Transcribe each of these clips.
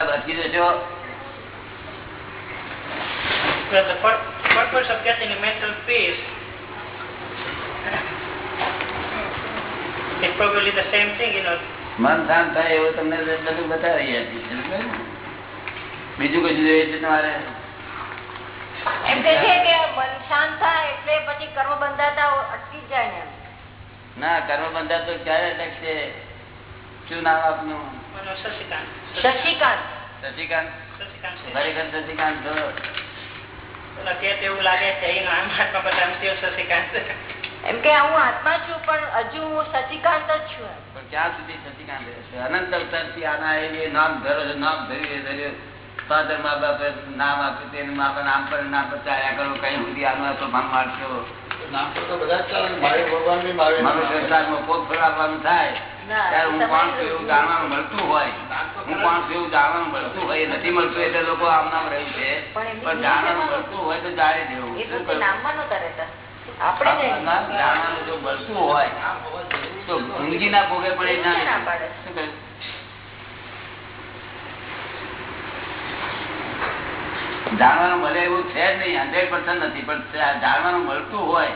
બચી જશો the purpose of getting mental peace is probably the same thing, you know. મન શાંત થાય એવું તમને બધું બતાવી રહ્યા છીએ. સમજાયું ને? બીજું કશું જોઈએ છે તમારે એમ કે છે કે મન શાંત થાય એટલે પછી કર્મ બંધાતા અટકી જાય ને ના કર્મ બંધાતો ક્યારે અટકશે શું નામ આપનું Ano, Sasikan. Shashikant Shashikant Sasikan says. ખરેખર શશિકાંત છો Well, અત્યારે તો એવું લાગે છે, you know, I'm Mahatma, but I'm still Sasikan. એમ કે હું આત્મા છું પણ હજુ હું શશિકાંત જ છું પણ ક્યાં સુધી શશિકાંત રહેશે અનંત અવતારથી આના એ નામ ધરો નામ ધર્યું એ ધર્યું ફાધર મા બાપ નામ આપ્યું તેનું મા બાપ નામ પર નામ પર ચાલ્યા કરો કઈ સુધી આનો તો ભાન મારશો નામ તો બધા ચાલે ભગવાન પોત ફેરવવાનું થાય હું કોણ છું એવું જાણવાનું મળતું હોય. હું કોણ છું એવું જાણવાનું મળતું હોય. નથી મળતું એટલે લોકો આમ નામ રહ્યું છે. પણ જાણવાનું મળતું હોય તો જાણી દેવું. એ શું તો તે કરવું? નામમાં નહોતા રહેતા આપણે જ આ નામ જાણવાનું જો મળતું હોય તો ઊંઘીના ભોગે પણ એ જાણે. શું? જાણવાનું મળે એવું છે જ નહીં હંડ્રેડ પર્સન્ટ નથી પણ જાણવાનું મળતું હોય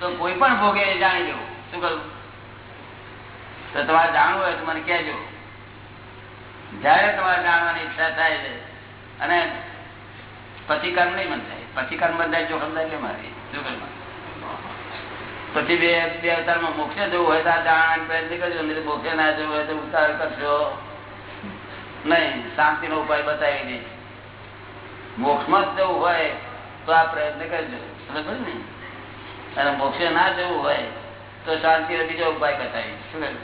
તો કોઈ પણ ભોગે જાણી દેવું શું કરું તો તમારે જાણવું હોય તો મને કહેજો. જયારે તમારે જાણવાની ઈચ્છા થાય છે, અને પછી કર્મ નહીં બંધાય પછી કર્મ બંધાય જોખમદાર કે મારી. પછી બે બે અવતારમાં મોક્ષે જવું હોય તો આ જાણવાની પ્રયત્ન કરજો, નહીં મોક્ષે ના જવું હોય તો ઉતાર કરશો. નહીં, શાંતિનો ઉપાય બતાવી દઈશ મોક્ષમાં જ જવું હોય તો આ પ્રયત્ન કરજો. સમજ ને? અને મોક્ષે ના જવું હોય તો શાંતિ બીજો ઉપાય બતાવીશ શું કહ્યું?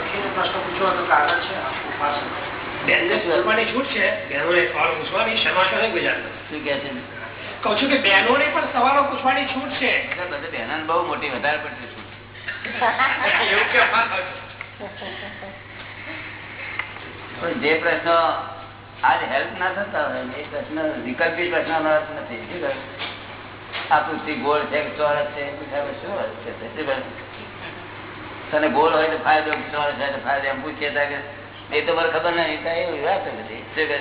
લખીને પ્રશ્ન પૂછવા તો કાગળ છે ઉપાસક બેનને પૂછવાની છૂટ છે બહેનોને સવાલો પૂછવાની શર્માશો નહીં ગુજરાતમાં શું કહે છે કહું છું કે બહેનોને પણ સવાલો પૂછવાની છૂટ છે એટલે બધે બહેનોને બહુ મોટી વધારે પડતી છૂટ. એવું કહેવા પણ જે પ્રશ્નો આજ હેલ્પ ના થતા હોય એ પ્રશ્ન વિકલ્પી પ્રશ્ન નથી? આ પૃથ્વી ગોળ છે કે ચોરસ છે? શું અર્થ છે? શું તને ગોળ હોય તો ફાયદો, ચોરસ હોય તો ફાયદો. એમ પૂછીએ કે એ તો મને ખબર નહીં તો વાત બધી. શું કહે?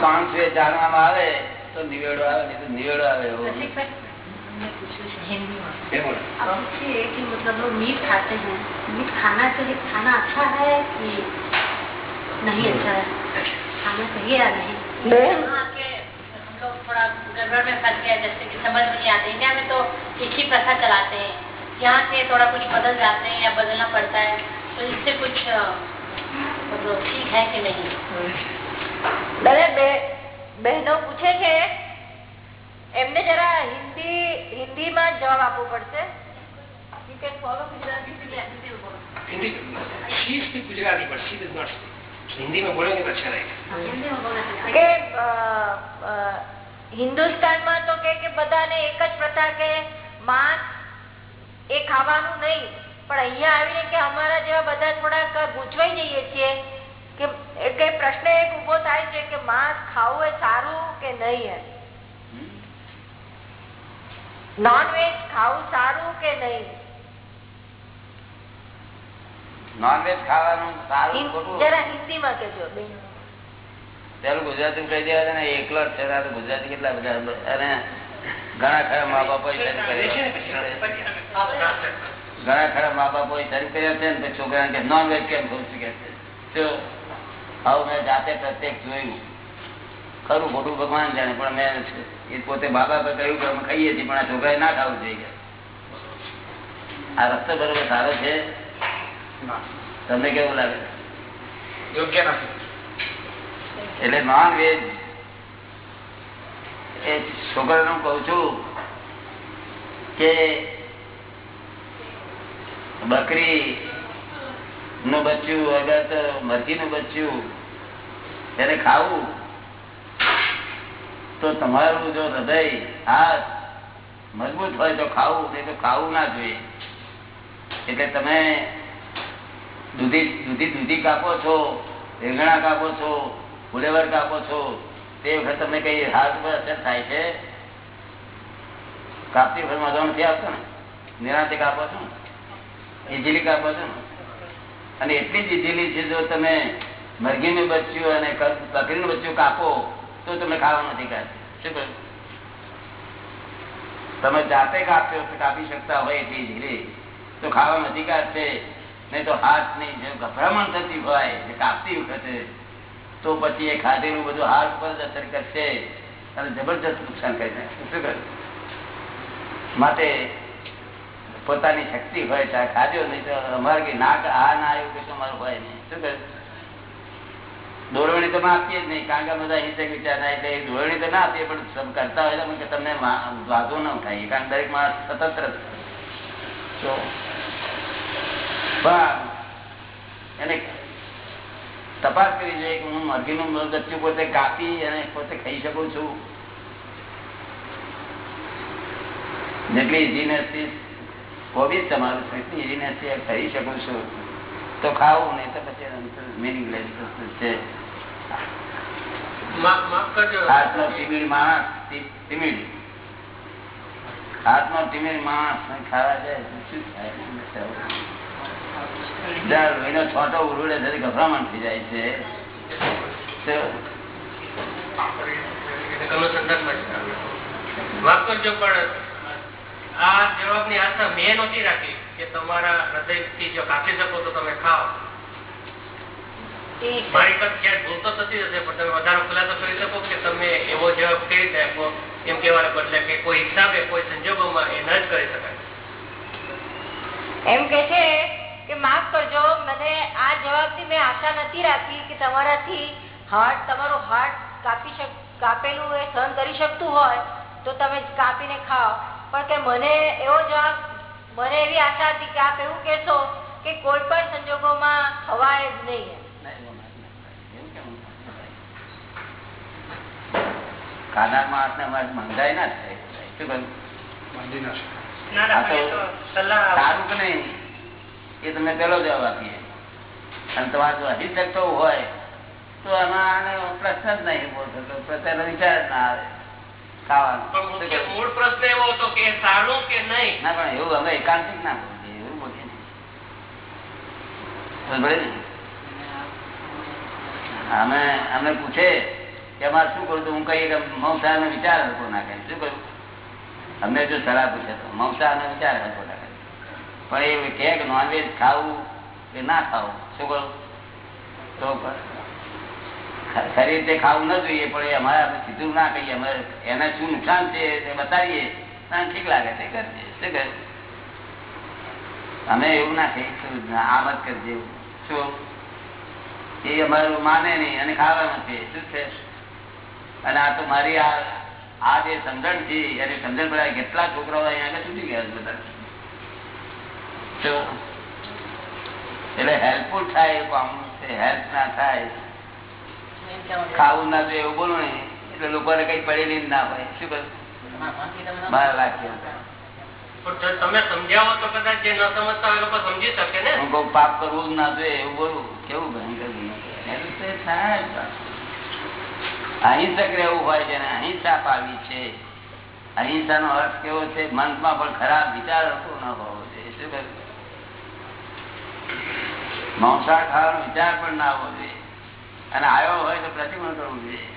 કામ છે જાણવામાં આવે તો નિવેડો આવે નહીં તો નિવેડો આવે مطلب میٹ کھانا کھانا کھانا چاہیے یا نہیں ہم لوگ تھوڑا گڑبڑ جیسے کہ سمجھ نہیں آتے انڈیا میں تو ایک ہی چلاتے ہیں یہاں سے تھوڑا کچھ بدل جاتے ہیں یا بدلنا پڑتا ہے تو اس سے کچھ مطلب ٹھیک ہے کہ نہیں બહેનો પૂછે છે એમને જરા હિન્દી હિન્દીમાં જવાબ આપવો પડશે You can follow Gujarati. Hindi she speak Gujarati but she does not Hindi में बोलेंगे तो अच्छा रहेगा हिंदी में बोलना चाहिए કે અ, અ, હિન્દુસ્તાનમાં તો કે કે બધાને એક જ પ્રથા કે માંસ એ ખાવાનું નહીં પણ અહીંયા આવીને કે અમારા જેવા બધા થોડાક ગૂંચવાઈ જઈએ છીએ કે પ્રશ્ન એક ઊભો થાય છે કે માંસ ખાવું એ સારું કે નહીં એમ? નોનવેજ ખાવું સારું કે નહીં? નોનવેજ ખાવાનું સારું જરા હિન્દીમાં કેજો બેન પેલું ગુજરાતી કહી દેવા ને એકલો જ છે ગુજરાતી કેટલા બધા અને ઘણા ખરા મા બાપો ઘણા ખરા મા બાપો કર્યા છે ને છોકરા છોકરાને કે નોન કેમ ખુશ કે આવું મેં જાતે પ્રત્યેક જોયું. ખરું ખોટું ભગવાન જાણે પણ મેં એ પોતે બાબા પર કહ્યું કે અમે ખાઈએ છીએ પણ આ છોકરાએ ના ખાવું જોઈએ. આ રસ્તો બરોબર સારો છે? તમને કેવું લાગે? યોગ્ય નથી. એટલે નોન વેજ એ છોકરાને હું કઉ છું કે બકરી નું બચ્યું તો મરઘી નું બચ્યું, એને ખાવું, તો તમારું જો હૃદય હાથ મજબૂત હોય તો ખાવું, નહીં તો ખાવું ના જોઈએ. એટલે તમે દૂધી દૂધી દૂધી કાપો છો, રીંગણા કાપો છો, ફુલેવર કાપો છો, તે વખત તમને કઈ હાથ પર અસર થાય છે? કાપતી વખત મજા નથી આવતો ને? નિરાંતે કાપો છો? ઇઝીલી કાપો છો ને? અને એટલી જ છે, જો તમે મરઘીનું બચ્યું અને બકરીનું બચ્યું કાપો, તો તમે ખાવા નથી શું કહ્યું? તમે જાતે કાપ્યો કાપી શકતા હોય એટલી ધીરે તો ખાવાનો અધિકાર કાઢશે નહીં તો હાથ નહીં જે ગભરામણ થતી હોય કાપતી વખતે, તો પછી એ ખાધેલું બધું હાથ પર જ અસર કરશે અને જબરજસ્ત નુકસાન કરી નાખશે શું કરે માટે પોતાની શક્તિ હોય ત્યાં ખાધ્યો નહીં તો અમારે કે નાક, આ ના આવ્યું કશું અમારું હોય નહીં. શું કહ્યું દોરવણી તો આપીએ જ નહીં, કારણ કે બધા હિંસક વિચાર ના એટલે દોરવણી તો ના આપીએ, પણ કરતા હોય તો તમને વાંધો ન થાય, કારણ દરેક માણસ સ્વતંત્ર એને તપાસ કરી જોઈએ કે હું મરઘીનું બચ્ચું પોતે કાપી અને પોતે ખાઈ શકું છું. જેટલી ઇઝીનેસથી હોબી તમારું છે કરી શકું છું. તો ખાવું નહીં તો પછી મિનિંગલેસ વસ્તુ છે. માફ માફ કરજો. હાથનો ટીમીડ માણસ ટીમીડ. હાથનો ટીમીડ માણસ ખાવા જાય શું થાય? એનો છોટો ઉરુડે છે ગભરામણ થઈ જાય છે. માફ કરજો પણ આ જવાબની આશા મેં નહોતી રાખી કે તમારા હૃદયથી જો કાપી શકો તો તમે ખાઓ. મારી પાસે ક્યાંક ભૂલ તો થતી હશે પણ તમે વધારો ખુલાસો કરી શકો કે તમે એવો જવાબ કઈ રીતે આપો? એમ કહેવાને બદલે કે કોઈ હિસાબે કોઈ સંજોગોમાં એ ન જ કરી શકાય. એમ કે છે કે માફ કરજો મને આ જવાબની મેં આશા નથી રાખી કે તમારાથી હાર્ટ તમારું હાર્ટ કાપી શક કાપેલું એ સહન કરી શકતું હોય તો તમે કાપીને ખાઓ. પણ કે મને એવો જવાબ મને એવી આશા હતી કે આપ એવું કહેશો કે કોઈ પણ સંજોગોમાં ખવાય જ નહીં માણસ ને અમારે મંગાઈ ના થાય. શું કહ્યું? સારું કે નહીં? એ તમને પેલો જવાબ આપીએ. અને તમારે જો હજી શકતો હોય તો એમાં આને પ્રશ્ન જ નહીં થતો. પ્રત્યેનો વિચાર જ ના આવે. મૂળ પ્રશ્ન એવો હતો કે સારું કે નહીં? ના પણ એવું અમે એકાંતિક ના એવું બોલીએ નહીં. સમજે અમે પૂછે કે અમારે શું કરું તો હું કહીએ કે નો વિચાર હતો ના કહે શું કરું? અમને જો સલાહ પૂછે તો મમતા વિચાર હતો ના પણ એ કે નોનવેજ ખાવું કે ના ખાવું શું કરું? તો ખ- તે ખાવું ન જોઈએ, પણ એ અમારે સીધું ના કહીએ. અમે એને શું નુકસાન છે તે બતાવીએ. ઠીક લાગે તે કરીએ શું કહે અમે એવું ના કહીએ કે આ મત કરજે શું? એ અમારું માને નહીં અને ખાવા નથી શું છે? અને આ તો મારી આ આ જે સમજણ છે, એની સમજણ પડે કેટલા છોકરાઓ અહીંયા છૂટી ગયા છે બધા? એટલે હેલ્પફુલ થાય એવું આમ છે હેલ્પ ના થાય. ખાવું ના જોઈએ એવું બોલું ને એટલે લોકોને કઈ પડેલી જ ના હોય. શું કરું બાર લાખી તમે સમજાવો તો કદાચ જે ન સમજતા હોય લોકો સમજી શકે ને. હું પાપ કરવું ના જોઈએ એવું બોલું. કેવું ભયંકર. અહિંસક રહેવું હોય જેને અહિંસા પાવી છે. અહિંસાનો અર્થ કેવો છે? મનમાં પણ ખરાબ વિચાર ન હોવો જોઈએ. શું કહ્યું માંસાહાર ખાવાનો વિચાર પણ ના હોવો જોઈએ. અને આવ્યો હોય તો પ્રતિમા કરવું જોઈએ.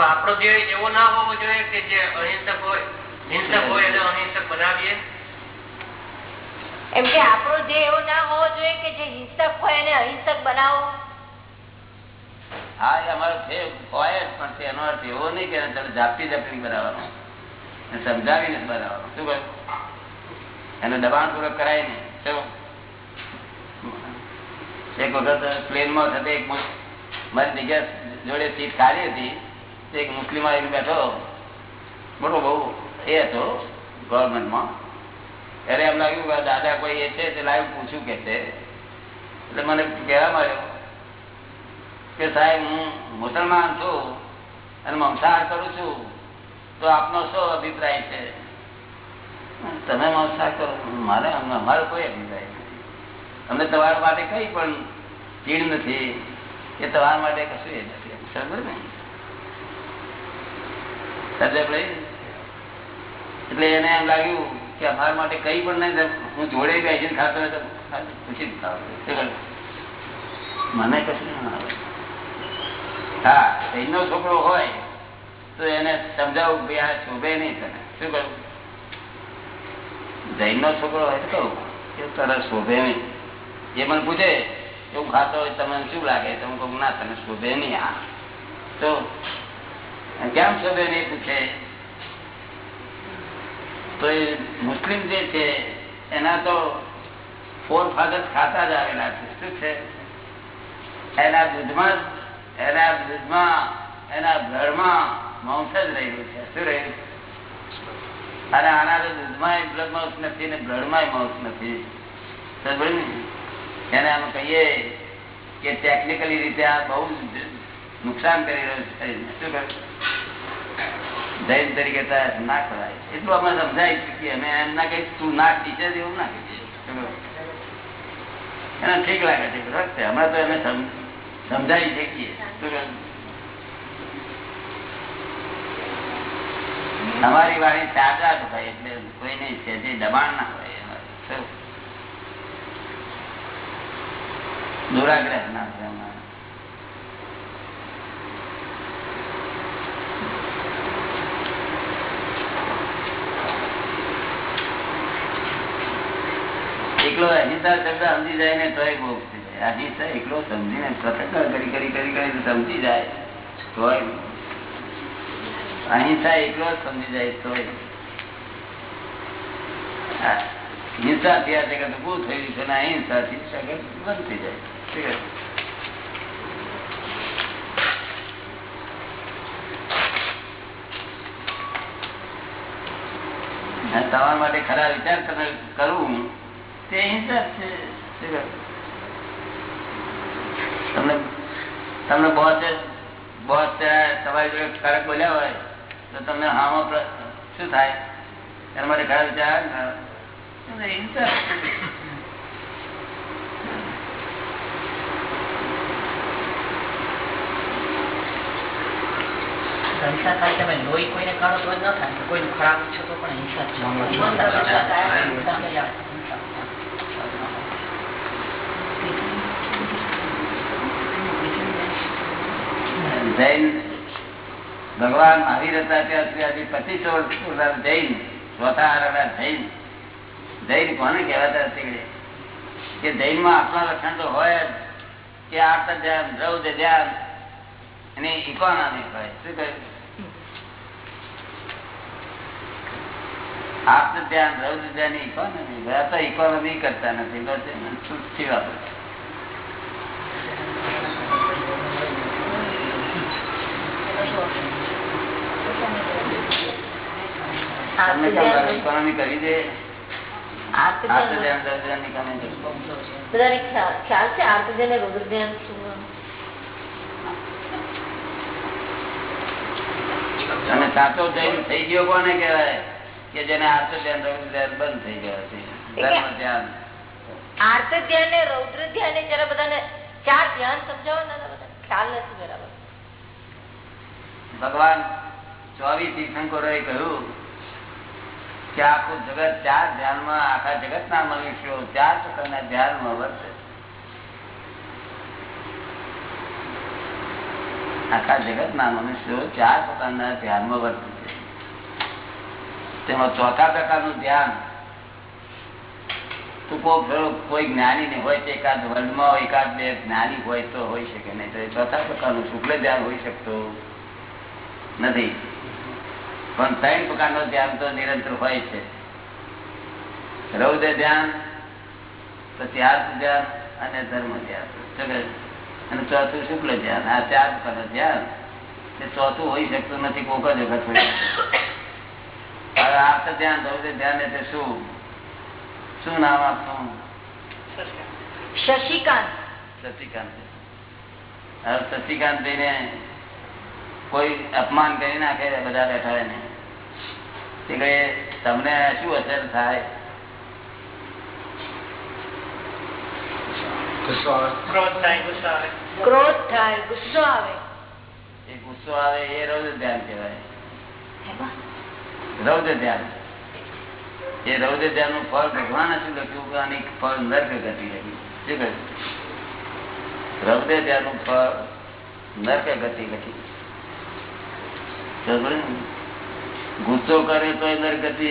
આપણો ધ્યેય એવો ના હોવો જોઈએ કે જે અહિંસક હોય. હિંસક હોય એને અહિંસક બનાવીએ. એમ કે આપણો જે એવો ના હોવો જોઈએ કે જે હિંસક હોય એને અહિંસક બનાવો. હા એ અમારો છે હોય જ પણ તેનો અર્થ એવો નહીં કે તમે ઝાપટી ઝાપટી બનાવવાનો. એને સમજાવીને બનાવવાનો. શું કહ્યું? એને દબાણ પૂર્વક કરાય નહીં. શું? એક વખત પ્લેનમાં થતા એક મારી જગ્યા જોડે સીટ ખાલી હતી એક મુસ્લિમ આવીને બેઠો. મોટો બહુ એ હતો ગવર્મેન્ટમાં ત્યારે એમ લાગ્યું કે દાદા કોઈ એ છે તે લાઈવ પૂછ્યું કે છે? એટલે મને કહેવા મળ્યો કે, સાહેબ, હું મુસલમાન છું અને મંસાહાર કરું છું, તો આપનો શું અભિપ્રાય છે? તમે મંસાહાર કરો, મારે, અમારો કોઈ અભિપ્રાય અમને તમારા માટે કઈ પણ ચીડ નથી કે તમારા માટે કશું એ નથી. સમજ ને? એટલે એને એમ લાગ્યું કે અમારા માટે કઈ પણ નહીં હું જોડે ખાતો? મને કશું ના આવે. હા, એનો છોકરો હોય તો એને સમજાવું કે આ શોભે નહીં તને. શું કરું જૈન નો છોકરો હોય તો કહું તને શોભે નહીં. જે મને પૂછે, એવું ખાતો હોય તમને શું લાગે? તો કહું, ના તને શોભે નહીં આ. તો કેમ શોભે નહીં? પૂછે. તો એ મુસ્લિમ જે છે, એના તો ફોર ફાધર ખાતા જ આવેલા છે. શું છે? એના દૂધમાં એના દૂધમાં, એના બ્લડમાં માઉસ જ રહેલું છે. શું રહેલું? અને આના તો દૂધમાં બ્લડ માઉસ નથી ને બ્લડમાં માઉસ નથી. સમજ્યો ને? એને આમ કહીએ કે ટેકનિકલી રીતે આ બહુ નુકસાન કરી રહ્યું છે. શું કહ્યું? જૈન તરીકે ના કરાય. એટલું અમે સમજાવી શકીએ અમે એમ ના કહીએ તું ના ટીચર એવું ના કહીએ. એને ઠીક લાગે છે બરાબર છે. અમે તો એને સમ- સમજાવી શકીએ? અમારી વાણી તાજા જ હોય, એટલે કોઈ નહીં છે, જે દબાણ ના હોય અમારે. શું? દુરાગ્રહ ના હોય અમારે એકલો અહિંસા શબ્દ સમજી જાય ને તોય મોક્ષ થઈ જાય અહિંસા એકલો સમજીને પ્રસંગ કરી કરી કરી કરી સમજી જાય તોય અહિંસા એકલો જ સમજી જાય તોય હા. હિંસાથી આ જગત ઉભું થયું છે અને અહિંસાથી જગત બંધ થઈ જાય તમારા માટે ખરા વિચાર કરવું તે હિંસા છે તમને તમને બોસ બોસ તમારી જોડે કડક બોલ્યા હોય તો તમને હામાં શું થાય? એના માટે ખરા વિચાર? આવે ને? હિંસા જ છે. હિંસા થાય તમે લોહી કોઈને કાઢો તો જ ન થાય કોઈ ખરાબ છો તો પણ હિંસા જૈન ભગવાન મહાવીર હતા ત્યાંથી પચીસો વર્ષ પૂર્ણ જૈન ચોથા જૈન જૈન કોને કહેવાતા તીકડે કે જૈનમાં આટલા લક્ષણ તો હોય જ કે આર્ત ધ્યાન રૌદ્ર ધ્યાન અને ઇકોનોમિક હોય શું કહ્યું આર્ત ધ્યાન રૌદ્ર ધ્યાન ઇકોનોમી તો ઇકોનોમી કરતા નથી બસ છૂટથી વાપરે. અને સાચો જૈન થઈ ગયો કોને કહેવાય? કે જેને આર્ત ધ્યાન રૌદ્ર ધ્યાન બંધ થઈ ગયા છે. ધર્મ ધ્યાન. આર્ત ધ્યાન ને રૌદ્ર ધ્યાન ને જરા બધાને ચાર ધ્યાન સમજાવો ને બધા ખ્યાલ નથી બરાબર. ભગવાન ચોવીસ તીર્થંકરોએ કહ્યું કે આખું જગત ચાર ધ્યાનમાં આખા જગત ના મનુષ્યો ચાર પ્રકારના ધ્યાનમાં વર્તે આખા જગત ના મનુષ્યો ચાર પ્રકારના ધ્યાનમાં વર્તે તેમાં ચોથા પ્રકારનું ધ્યાન. કોઈ જ્ઞાની ને હોય તો એકાદ વર્લ્ડમાં એકાદ બે જ્ઞાની હોય તો હોય શકે, નહીં તો એ ચોથા પ્રકારનું શુક્લ ધ્યાન હોઈ શકતું નથી. પણ ત્રણ પ્રકારનું ધ્યાન તો નિરંતર હોય છે. રૌદ્ર ધ્યાન આર્થ ધ્યાન અને ધર્મ ધ્યાન? અને ચોથું શુક્લ ધ્યાન. આ ચાર પ્રકારનું ધ્યાન. તે ચોથું હોઈ શકતું નથી કોક જ વખત હોય હવે આર્થ ધ્યાન રૌદ્ર ધ્યાન એટલે શું? શું નામ આપનું? શશિકાંત. શશિકાંત. હવે શશિકાંત ને કોઈ અપમાન કરી નાખે બધા બેઠા હોય ને તે કહે તમને શું અસર થાય? ક્રોધ થાય ગુસ્સો આવે. ક્રોધ થાય ગુસ્સો આવે. એ ગુસ્સો આવે એ રોજ ધ્યાન કહેવાય. રૌદ્ર ધ્યાન. એ રૌદ્ર ધ્યાનનું ફળ ભગવાન શું લખ્યું કે આની ફળ નર્ક ગતિ લખી શું કહ્યું? રૌદ્ર ધ્યાનનું ફળ નર્ક ગતિ લખી ગુસ્સો કરે તો એ નરગતિ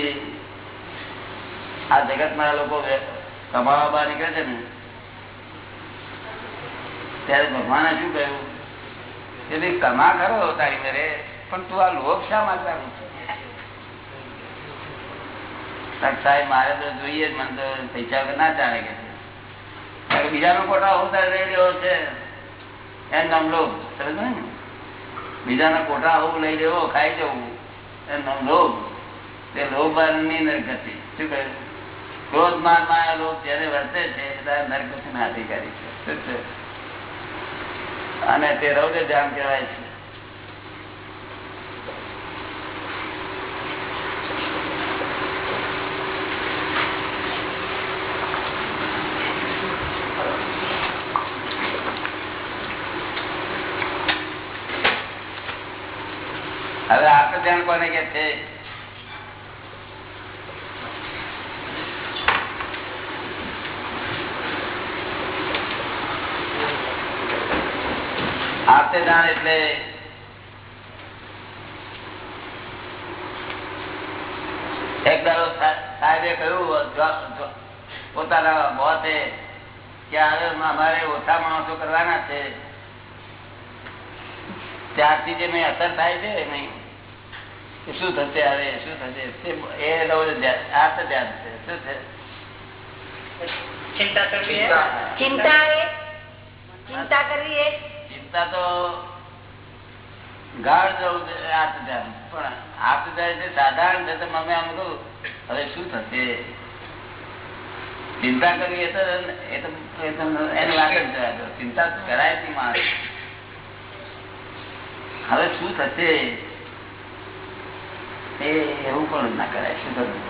આ જગતમાં લોકો કમાવા બહાર નીકળે છે ને? ત્યારે ભગવાને શું કહ્યું? કે ભાઈ કમા કરો તારી મેરે પણ તું આ લોભ શા માટે કરું છું તાર સાહેબ, મારે તો જોઈએ જ, મને તો પૈસા વગર ના ચાલે કે બીજાનો કોટા અવતાર રહ્યો છે. એમ નામ સમજ ને? બીજાના કોટા હું લઈ લેવો, ખાઈ જવું. એમ નામ લોભ તે લોભની નરગતિ શું કહ્યું? ક્રોધ માન માયા લોભ જયારે વર્તે છે, ત્યારે નરગતિ ના અધિકારી છે? અને તે રૌદ્ર ધ્યાન કહેવાય છે હવે આત્મ ધ્યાન કોને કે છે આત્મ ધ્યાન એટલે એક દાડો સા- સાહેબે કહ્યું જો- જો- પોતાના બોસે કે હવે અમારે ઓછા માણસો કરવાના છે ત્યારથી જે મેં અસર થાય છે નહીં. શું થશે હવે શું થશે? એ રૌદ્ર ધ્યાન આત્મ ધ્યાન છે. શું છે? ચિંતા કરવી એ? ચિંતા. તો ગાઢ ધ્યાન. પણ આત્મ જાય છે સાધારણ છે તો મમ્મી આમ કહું હવે શું થશે? ચિંતા કરવી એ તો એ તો એ તો જ જવા દો. ચિંતા કરાય નહીં માણસ. હવે શું થશે? એ એવું પણ ના કરાય, શું કરવું?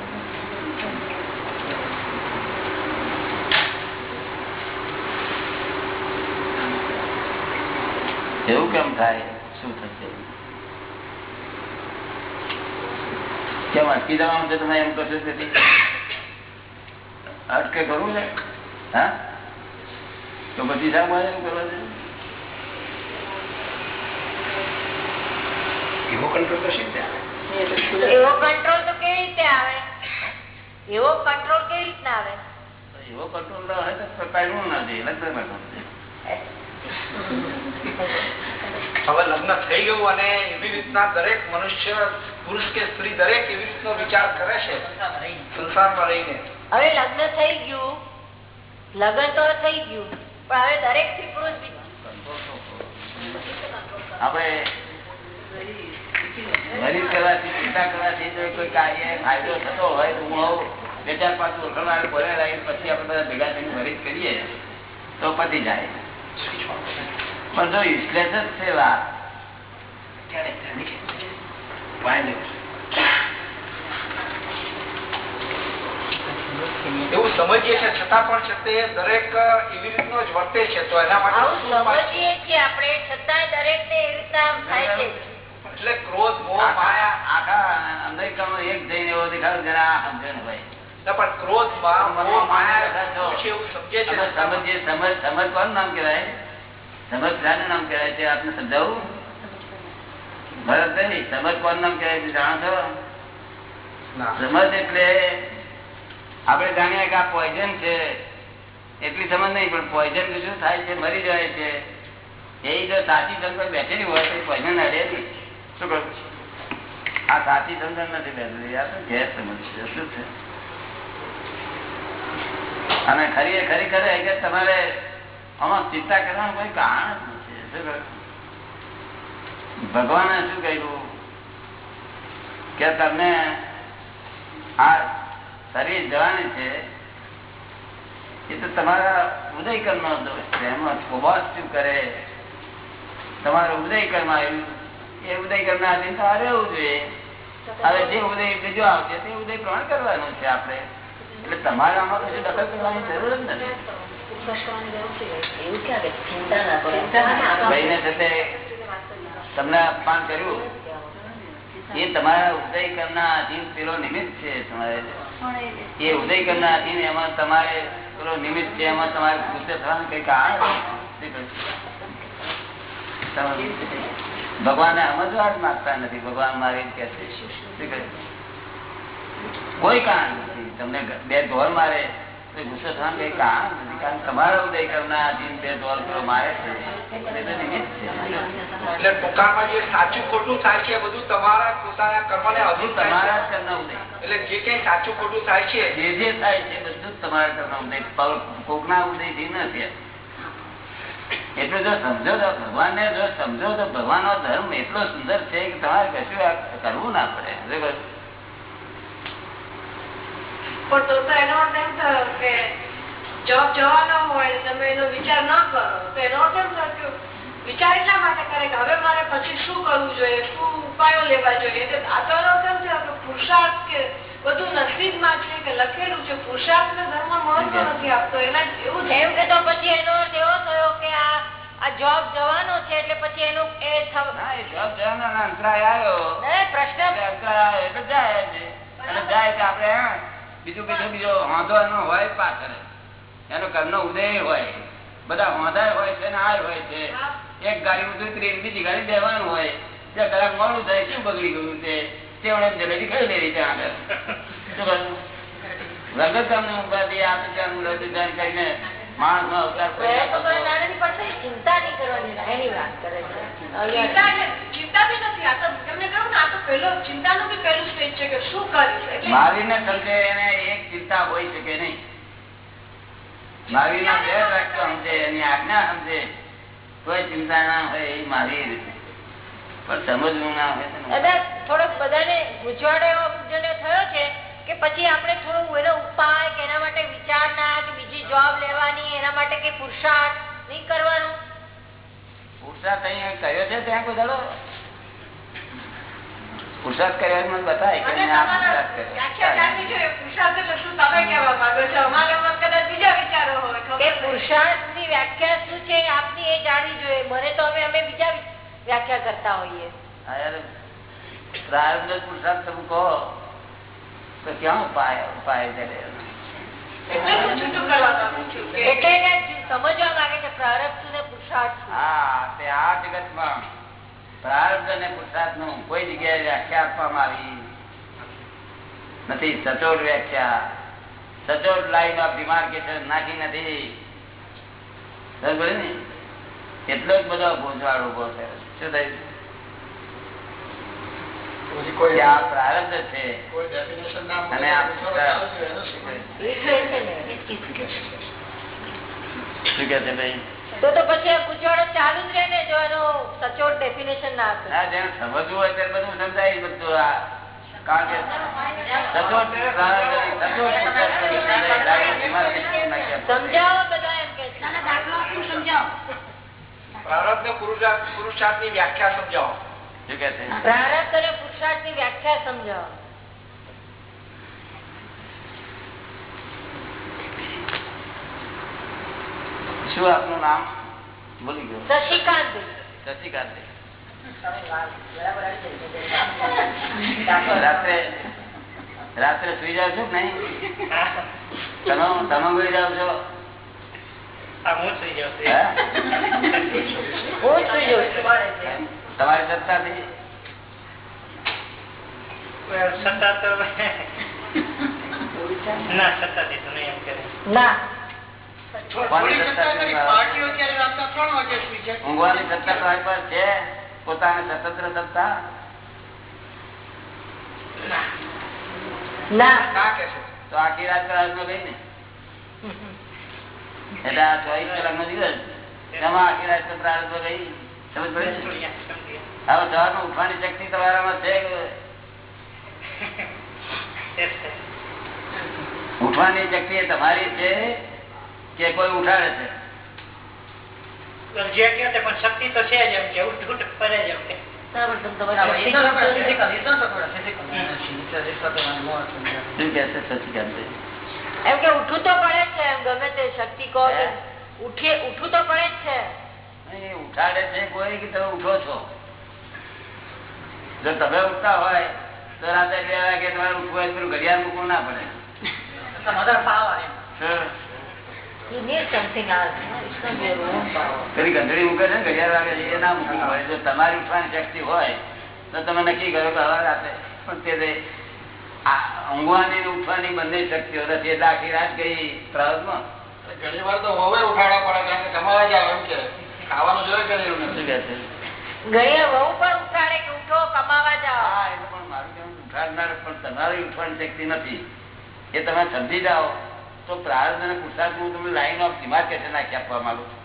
એવું કેમ થાય? શું થશે? કેમ અટકી જવાનું છે તમે એમ કશું નથી અટકે કરવું છે? હા? તો પછી શા માટે એમ કરવા છે? એવો કંટ્રોલ તો શીખતે આવે? એવો કંટ્રોલ તો કેવી રીતે આવે? એવો કંટ્રોલ કેવી રીતના આવે? એવો કંટ્રોલ ના હોય તો કાઢવું ના દે લગ્ન ના કરવું હવે લગ્ન થઈ ગયું અને એવી રીતના દરેક મનુષ્ય પુરુષ કે સ્ત્રી દરેક એવી રીતનો વિચાર કરે છે સંસારમાં રહીને. હવે લગ્ન થઈ ગયું લગ્ન તો થઈ ગયું પણ હવે દરેક સ્ત્રી પુરુષ આપણે મરીજ કરવાથી ચિંતા કરવાથી જો કોઈ કાર્ય ફાયદો થતો હોય તો હું આવું બે ચાર પાંચ ઓળખણવાર ભરે રહી પછી આપણે બધા ભેગા થઈને મરીજ કરીએ. તો પતી જાય. પણ જો વિશ્લેષક છે? વાત એવું સમજીએ છીએ છતાં પણ છે તે દરેક એવી રીતનો જ વર્તે છે તો એના માટે? સમજીએ છીએ આપણે છતાંય દરેક ને એવી રીતના થાય છે. એટલે ક્રોધ મોહ માયા. આખા અમેરિકામાં એક જઈને એવો દેખાડો જરા આ ના, પણ ક્રોધ સમજે નામ નામ છે આપને સમજાવું? ભરત નહીં નામ છે જાણો છો? સમજ એટલે આપણે જાણીએ કે આ પોઈઝન છે. એટલી સમજ નહીં પણ પોઈઝન શું થાય છે મરી જાય છે. એ જો સાચી સમજ બેઠેલી હોય તો પોઈઝન અડે નહીં અને ખરી ખરી ખરે કે તમારે આમાં ચિંતા કરવાનું કોઈ કારણ જ નથી? ભગવાને શું કહ્યું? કે તમને આ શરીર જવાની છે, એ તો તમારા ઉદય કર્મ નો દોષ છે, એમાં સ્વભાવ શું કરે? તમારા ઉદય કર્મ આવ્યું એ ઉદય કર્મ ના અધિન તો આ રહેવું જોઈએ. હવે જે ઉદય બીજો આવશે તે ઉદય પ્રમાણ કરવાનું છે આપણે. એટલે તમારે આમાં કશું દખલ કરવાની જરૂર જ નથી. તમને અપમાન કર્યું? એ તમારા ઉદય કરના અધીન પેલો નિમિત્ત છે તમારે. એ ઉદય કરના અધીન એમાં તમારે પેલો નિમિત્ત છે એમાં તમારે ગુસ્સે થવાનું કઈ કારણ ભગવાન સમજવા જ માંગતા નથી. ભગવાન મારી કે? કોઈ કારણ નથી. તમને બે ઢોર મારે તો ગુસ્સે થવાનું કઈ કારણ નથી. કારણ તમારા ઉદય કરના અધીન બે ઢોર કરો મારે એટલે ટૂંકામાં જે સાચું ખોટું થાય છે બધું તમારા પોતાના કર્મને અધીન થાય તમારા કરના ઉદય. એટલે જે કઈ સાચું ખોટું થાય છે. જે જે થાય છે બધું જ તમારા કરના ઉદય. કોકના ઉદયથી નથી. એટલું જો સમજો તો ભગવાન ને જો સમજો તો ભગવાન નો ધર્મ એટલો સુંદર છે કે તમારે કશું કરવું ના પડે. એનો અર્થ કે જોબ જવાનો હોય, તમે એનો વિચાર ન કરો. તો એનો અર્થ થયો વિચાર એટલા માટે કરે કે હવે મારે પછી શું કરવું જોઈએ, શું ઉપાયો લેવા જોઈએ? આ તો એનો અર્થ પુરુષાર્થ કે બધું નસીબમાં છે કે લખેલું છે. પુરુષાર્થ ને ધર્મ મહત્વ નથી આપતો. એના એવું એમ કે તો પછી એનો એવો થયો કે આ આ જોબ જવાનો છે એટલે પછી એનું એ થવ- ના, એ જવાબ જવાના અંતરાય આવ્યો. પ્રશ્ન અંતરાય એટલે જાય જ. અને જાય તો આપણે બીજું બીજું બીજો વાંધો એનો હોય પાછળ એનો કર્મનો ઉદય હોય. બધા વાંધાય હોય છે ને હાય હોય છે. એક ગાડી ઉતરી બીજી ગાડી દેવાનું હોય. ત્યાં કલાક મોડું થાય શું બગડી ગયું છે? તેવડે જલેબી ખાઈ લેવી ત્યાં આગળ? વગર તમને ઉપાધિ આપે કરીને માણસ નો અવતાર કરી ના નથી પણ થઈ ચિંતા નહીં કરવાની એની વાત કરે છે. ચિંતા ચિંતા બી નથી આ તો તમને કહ્યું ને આ તો પેલો ચિંતાનું બી પહેલું સ્ટેજ છે કે શું મારીને સમજે એને એક ચિંતા હોય શકે નહીં. મારી ના બે સમજે એની આજ્ઞા સમજે. કોઈ ચિંતા ના હોય એ મારી પણ સમજવું ના દાદા થોડોક બધાને ગુજવાડો એવો થયો છે કે પછી આપણે થોડું એનો ઉપાય કે એના માટે વિચારના કે બીજી જોબ લેવાની એના માટે કે પુરુષાર્થ નહીં કરવાનું? પુરુષાર્થ અહીંયા કર્યો છે? ત્યાં કોઈ દાડો? પુરુષાર્થ કર્યો મને બતાય કે પુરુષાર્થ પુરુષાર્થ એટલે શું તમે કહેવા માંગો છો? અમારામાં કદાચ બીજા વિચારો હોય નહીં. ની વ્યાખ્યા શું છે? આપની એ જાણવી જોઈએ. મને તો હવે અમે બીજા વ્યાખ્યા કરતા હોઈએ હા યાર, પ્રારબ્ધ પુરુષાર્થ તમે કહો તો ક્યાં ઉપાય ઉપાય કરે એટલે હું છૂટું કરવા માંગુ છું કે એટલે એને સમજવા માંગે છે પ્રારબ્ધ શું ને પુરુષાર્થ શું હા તે આ જગતમાં પ્રારબ્ધ અને પુરુષાર્થનું કોઈ જગ્યાએ વ્યાખ્યા આપવામાં આવી નથી સચોટ વ્યાખ્યા સચોટ લાઈન ઓફ ડિમાર્કેશન નાખી નથી બરાબર ને એટલો જ બધો ભોજવાળ ઊભો થયો. શું થયું? પછી કોઈ કે આ પ્રારબ્ધ છે. કોઈ definition ના મળે, અને આ પુરુષાર્થ આવે છે, એનું શું કહે? એ કહે છે ને શું કે છે ભાઈ? તો તો પછી આ ચાલુ જ રહે ને જો એનો સચોટ ડેફિનેશન ના આપે. ના જેને સમજવું હોય ત્યારે બધું સમજાય બધું. આ કારણ કે સચોટ સચોટ. સમજાવો બધા એમ કે છે. પ્રારબ્ધ પુરુષાર્થની વ્યાખ્યા સમજાવો. શું પ્રારબ્ધ અને પુરુષાર્થની વ્યાખ્યા સમજાવો. શું આપનું નામ? બોલી ગયો. શશિકાંત શશિકાંત રાત્રે રાત્રે સુઈ જાવ છો નહીં? તમે તમે સુઈ જાવ છો? આ હું સુઈ જાઉં છું. હે? હું જ સુઈ જાઉં છું. તમારી સત્તાથી સત્તા તો ના સત્તાથી તો નહીં એમ કરે ના કોની સત્તાથી ઊંઘવાની સત્તા તમારી પાસે છે પોતાની સ્વતંત્ર સત્તા ના ના કે છે તો આખી રાત પ્રાર્થના ગઈ ને એટલે આ ચોવીસ કલાક નો દિવસ. એમાં આખી રાત તો પ્રાર્થના સમજ પડી ને? થોડી યાદ સમજી. હવે સવારમાં ઉઠવાની શક્તિ તમારામાં છે છે. ઉઠવાની શક્તિ એ તમારી છે કે કોઈ ઉઠાડે છે? જે કહો તે પણ શક્તિ તો છે જ એમ કે ઉઠ પડે જ એમ કે. એમ કે ઉઠવું તો પડે જ છે એમ ગમે તે શક્તિ કહો ઉઠે? ઉઠવું તો પડે જ છે. ઉઠાડે છે કોઈ કે તમે ઉઠો છો? જો તમે ઉઠતા હોય તો રાતે બે વાગે તમારે ઉઠવું હોય પેલું ઘડિયાળ મૂકવું ના પડે. તમારી ઉઠવાની શક્તિ હોય તો તમે નક્કી કરો કે હવે રાતે. પણ તે ઊંઘવાની ઉઠવાની બંને શક્તિઓ નથી. એટલે આખી રાત ગઈ પ્રારંભમાં ઘણી વાર તો હવે ઉઠાડવા પડે કારણ કે કમાવા જાવ એમ કે. ખાવાનું જોઈએ કે એવું નથી. કહે છે? ઘણીએ વહુ પણ ઉઠાડે કે ઉઠો કમાવા જાઓ. હા એટલે પણ મારું કહેવું ઉઠાડનાર પણ તમારી ઉઠવાની શક્તિ નથી. એ તમે સમજી જાઓ તો પ્રારંભ અને પુરુષાર્થ હું તમને લાઈન ઓફ ડિમાર્કેશન નાખી આપવા માંગુ છું.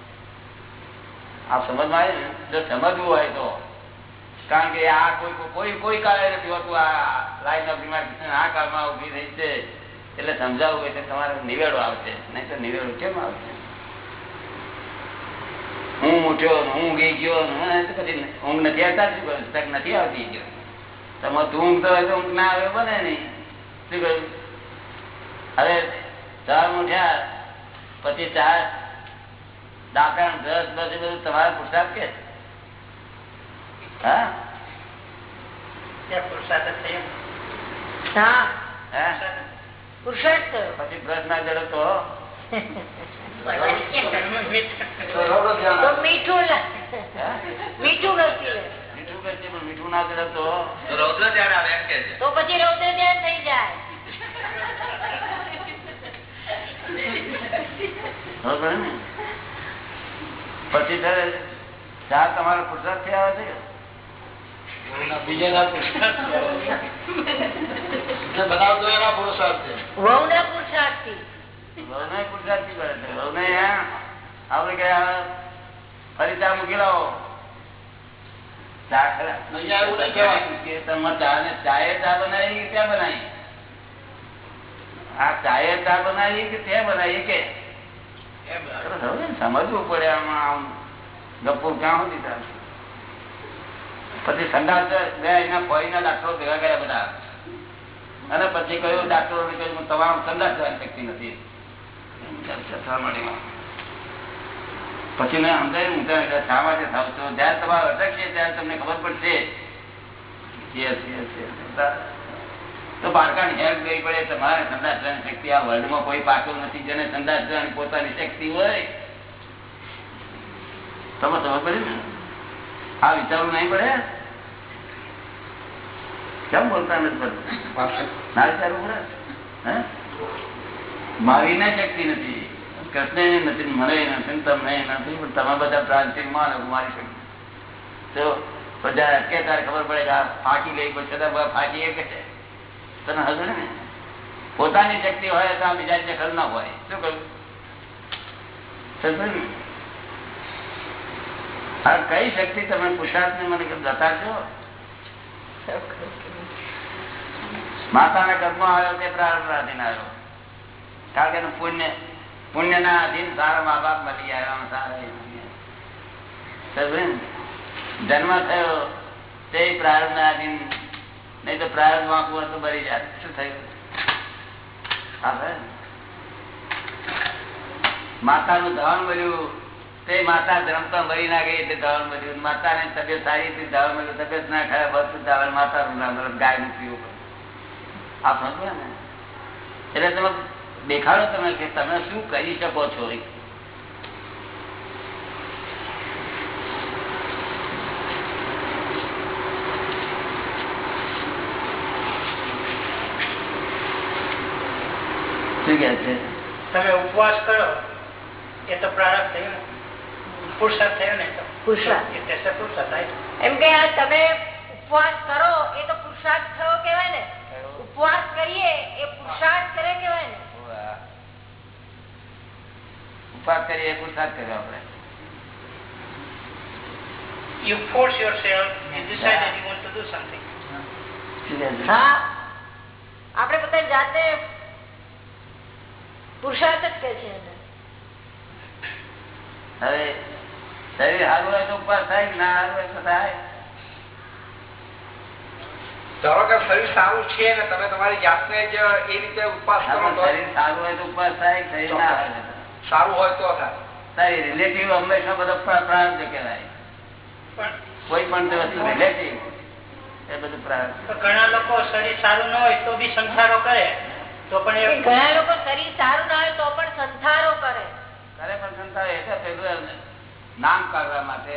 આ સમજમાં આવે ને? જો સમજવું હોય તો. કારણ કે આ કોઈ કોઈ કોઈ કાળે નથી હોતું. આ લાઈન ઓફ ડિમાર્કેશન આ કાળમાં ઊભી થઈ છે. એટલે સમજાવવું એટલે તમારે નિવેડો આવશે. નહીં તો નિવેડો કેમ આવશે? હું ઉઠ્યો હું ગઈ ગયો પછી ઊંઘ નથી આવતા શું કરું તક નથી આવતી ગયો. તમે તું ઊંઘતો હોય તો ઊંઘ ના આવે, બને નહીં. શું કહ્યું? હવે ચાર ઉઠ્યા, પછી ચાર દાંતણ, બ્રશ બસ બધું તમારા પુરસાદ કે? હા ત્યાં પુરુષાર્થ જ થયો હા હા પુરુષાર્થ થયો પછી બ્રશ ના જડો તો તો રવડો ધ્યાન તો આપો. મીઠું લે હા? મીઠું નથી લે મીઠું કે છે પણ મીઠું ના જડો તો રૌદ્ર ધ્યાન આવે એમ કે છે તો પછી રૌદ્ર ધ્યાન થઈ જાય ખબર પડે ને પછી ત્યારે ચા તમારો પુરસાદથી આવે છે બીજાના પુરુષાર્થ બનાવતો એના પુરુષાર્થ. વહુના પુરુષાર્થથી વહુને કરે છે. વહુને આપણે કે ફરી ચા મૂકી લાવો ને બનાવી કે ત્યાં બનાવી? આ ચાએ ચા બનાવી કે ત્યાં બનાવી કે? ને સમજવું પડે આમાં આમ ગપ્પુ ક્યાં સુધી ચાલશે પછી સંડાસ એના ફોરીના ડાક્ટરો ભેગા કર્યા બધા. અને પછી કહ્યું, ડાક્ટરો કહ્યું તમામ સંડાસ જવાની શક્તિ નથી. પછી મેં સમજાયું હું ત્યાં શા માટે થાવ છો? જયારે તમારે અટકશે ત્યારે તમને ખબર પડશે. તો બાળકાની હેલ્પ ગઈ પડે તમારે સંદાસ જવાની શક્તિ આ વર્લ્ડમાં કોઈ પાછું નથી. જેને સંદાસ જવાની પોતાની શક્તિ હોય તમે સમજ પડે ને? આ વિચારવું નહીં પડે? કેમ બોલતા નથી પડતું ના વિચારવું પડે? હે? મારી શક્તિ નથી. કૃષ્ણ નથી, મને નથી, તમને નથી, પણ તમે બધા પ્રાંતિક માનો મારી શક્તિ તો બધા અટકે ત્યારે ખબર પડે કે આ ફાંકી લઈ પછી બધા ફાંકી એ કે છે. તને હજુ ને? પોતાની શક્તિ હોય તો બીજાની દખલ ના હોય. શું કહ્યું? કઈ શક્તિ તમે પુરુષાર્થ ને મને જતા છો? માતાના ગર્ભમાં આવ્યો કે પ્રારંભ આવ્યો? કારણ કે એનું પુણ્ય ના અધીન સારા મા બાપ મળી આવ્યા સારા? જન્મ થયો તે પ્રારંભ ના અધીન. નહીં તો પ્રારંભ વાંકવું હતું મરી જાય. શું થયું. માતાનું ધાવણ મળ્યું તે માતા જન્મતા મરી ના ગઈ એટલે ધાવણ મળ્યું માતાને તબિયત સારી હતી, ધાવણ મળ્યું તબિયત ના ખરાબ હતું ધાવણ માતાનું નામ ગાયનું પીવું ને? એટલે તમે દેખાડો તમે કે તમે શું કરી શકો છો છે? તમે ઉપવાસ કરો. એ તો પ્રારંભ થયો ને. પુરુષાર્થ થયો ને એમ કે તમે ઉપવાસ કરો એ તો પુરુષાર્થ થયો કેવાય ને. ઉપવાસ કરીએ એ પુરુષાર્થ કરે કેવાય ને. ઉપવાસ કરીએ પુરુષાર્થ કર્યો આપણે. You force yourself and decide that you want to do something. આપણે પોતાની જાતને પુરુષાર્થ જ કે છે હવે શરીર સારું હોય તો ઉપવાસ થાય કે ના સારું હોય તો થાય. ધારો કે શરીર સારું છે ને તમે તમારી જાતને જ એ રીતે ઉપવાસ કરો તો શરીર સારું હોય તો ઉપવાસ થાય શરીર ના સારું હોય તો. સારું હોય તો થાય. તારી રિલેટિવ હંમેશા બધો પ્રા- પ્રારબ્ધ કહેવાય. કોઈ પણ વસ્તુ રિલેટિવ એ બધું તો ઘણા લોકો શરીર સારું ન હોય તો બી સંસારો કરે. તો પણ એ ઘણા લોકો શરીર સારું ના હોય તો પણ સંસારો કરે. કરે પણ સંસારો એટલે પેલું નામ કરવા માટે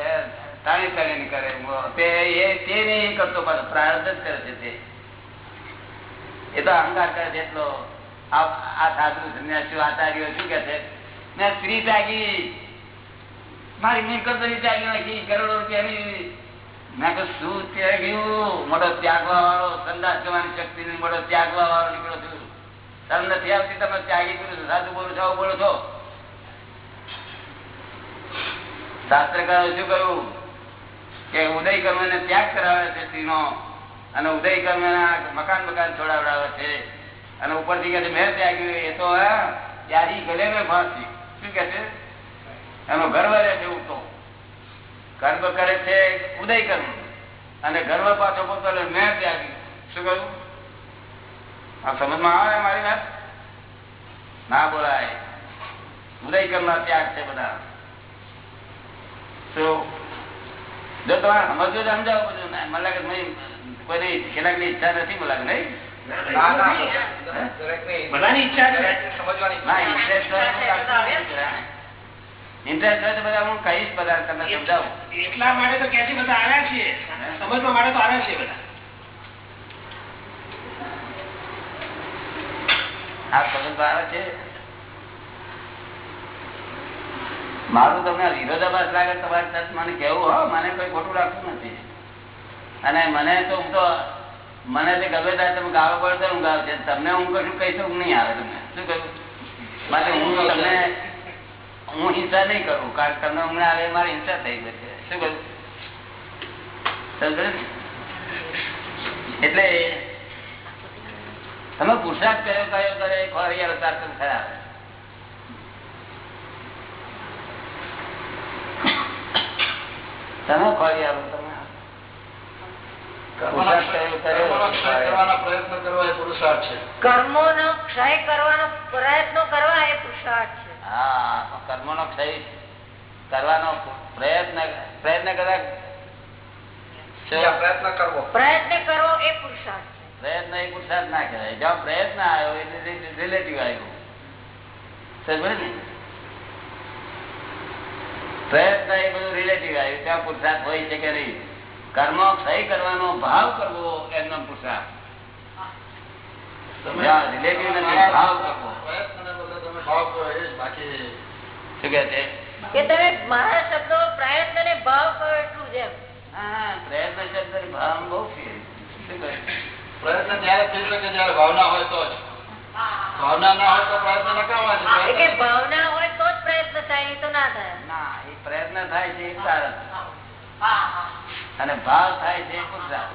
તાણી તાણી કરે. તે તે નહીં કરતો પાછો પ્રારબ્ધ જ કરે છે તે. એ તો અહંકાર કરે છે, એટલો આ આ સાધુ સંન્યાસી આચાર્યો શું કે છે? મેં સ્ત્રી ત્યાગી. મારી મિલકત બધી ત્યાગી નાખી, કરોડો રૂપિયાની મેં કહ્યું, શું ત્યાગ્યું? મોટો ત્યાગવા વાળો સંદાસ જવાની શક્તિ ને મોટો ત્યાગવા વાળો નીકળો છું. તમને નથી આવતી, તમે ત્યાગી કર્યું સાધુ બોલો છો બોલો છો. શાસ્ત્રકારો શું કહ્યું? કે ઉદય કર્મ ને ત્યાગ કરાવે છે સ્ત્રીનો, અને ઉદય કર્મ મકાન મકાન છોડાવડાવે છે. અને ઉપરથી કે મેં ત્યાગ્યું એ તો ત્યારી ગલે મેં ફાંસી. શું કે છે? એનો ગર્વ રહે છે ઉઠતો ગર્વ કરે છે ઉદય કર્મ. અને ગર્વ પાછો પોતાનો મેં ત્યાગ્યું શું કહ્યું? આ સમજમાં આવે મારી વાત? ના બોલાય. ઉદય કર્મ ત્યાગ છે બધા. તો જો તમારે સમજો તો સમજાવો બધું. લાગે નહીં કોઈની કેટલાકની ઈચ્છા નથી મલાક નહીં. ના ના બધા- દરેકની બધાની ઈચ્છા છે. સમજવાની ઇન્ટરેસ્ટ હોય તો બધા હું કહીશ બધા તમને સમજાવું. એટલા માટે તો ક્યાંથી બધા આવ્યા છીએ. સમજવા માટે તો આવ્યા છીએ બધા. આ સમજ આવે છે. મારું તમને વિરોધાભાસ લાગે તમારે સાથે મને કેવું હો, મને કોઈ ખોટું લાગતું નથી. અને મને તો હું તો, મને તે ગમે ત્યારે તમે ગાળો પડતો હું ગાવ છે તમને હું કશું કહીશ ઊંઘ નહીં આવે તમને. શું કહ્યું? માટે હું તમને, હું હિંસા નહીં કરું, કારણ તમને હમણાં આવે મારી હિંસા થઈ ગઈ છે. શું કહ્યું? એટલે તમે પુરસાદ કયો કયો કરે ખોરી અવતાર તો ખરા તમે ખોરી આવો તમે. ક્ષય કરવાના પ્રયત્ન કરવા એ પુરુષાર્થ છે. કર્મો નો ક્ષય કરવાનો પ્રયત્નો કરવા એ પુરુષાર્થ છે. હા તો કર્મનો ક્ષય કરવાનો પ્રયત્ન પ્રયત્ન કદાચ પ્રયત્ન કરવો. પ્રયત્ન કરવો એ પુરુષાર્થ છે. પ્રયત્ન એ પુરુષાર્થ ના કહેવાય. જ્યાં પ્રયત્ન આવ્યો એટલે રિલેટિવ આવ્યો. સમજ ને? પ્રયત્ન એ બધું રિલેટિવ આવ્યું ત્યાં પુરુષાર્થ હોય છે કે નહીં? કર્મ સહી કરવાનો ભાવ કરવો એમનો પુરુષાર્થ. જ્યાં રિલેટિવ નથી ભાવ કરવો. પ્રયત્નને બદલે તમે ભાવ કરો એ જ બાકી શું કે છે? કે તમે મારા શબ્દો પ્રયત્ન ભાવ કરો એટલું જ એમ. હા પ્રયત્ન શબ્દ ને ભાવ બહુ શું કહે પ્રયત્ન ત્યારે થઈ શકે જયારે ભાવના હોય તો જ. ભાવના ના હોય તો પ્રયત્ન નકામા છે. ભાવના એ પ્રયત્ન થાય છે એ કારણ. અને ભાવ થાય છે એ પુરુષાર્થ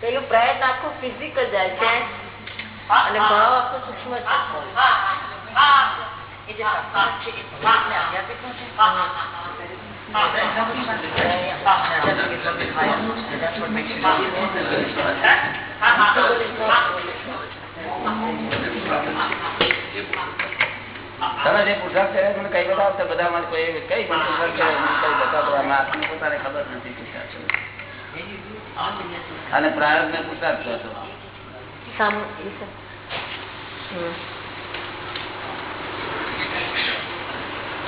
પેલું પ્રયત્ન આખું ફિઝિકલ જાય છે અને ભાવ આખું સૂક્ષ્મ છે. તમે જે પુરસાદ કર્યા મને કઈ બતાવો તો બધા મને કોઈ કઈ પણ પુરસાદ કર્યો કઈ પોતાને ખબર નથી પુરસાદ અને પ્રારબ્ધ ને પુરસાદ હમ.